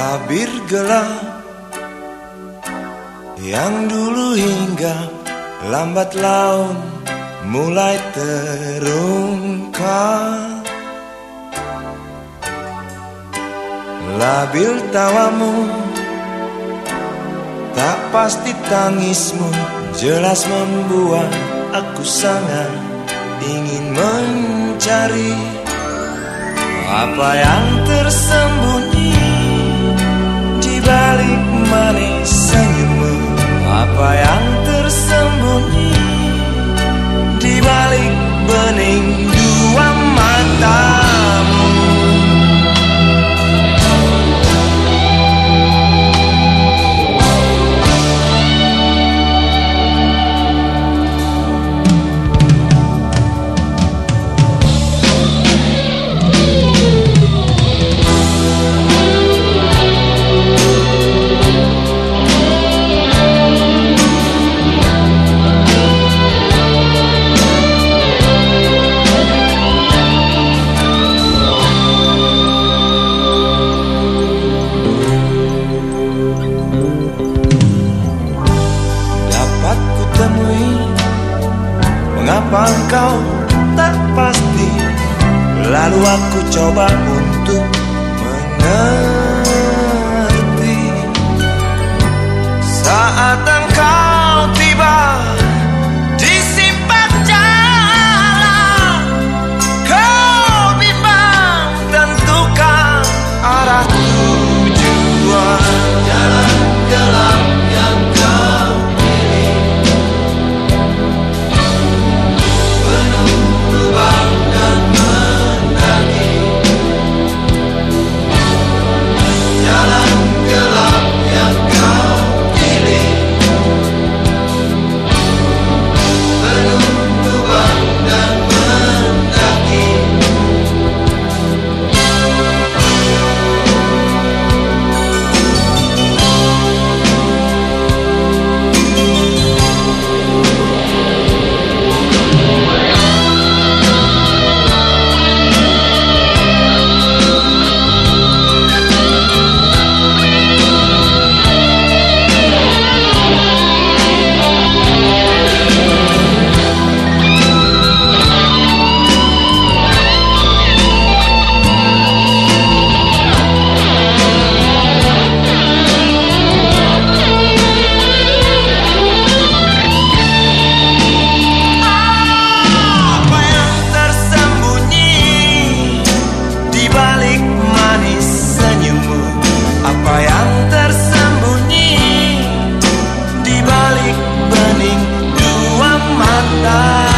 Tabir gelap. Yang dulu hingga lambat laun Mulai terungkap. Labil tawamu Tak pasti tangismu Jelas membuat aku sangat Ingin mencari Apa yang tersembunyi Mengapa engkau tak pasti? Lalu aku coba untuk mengerti alive.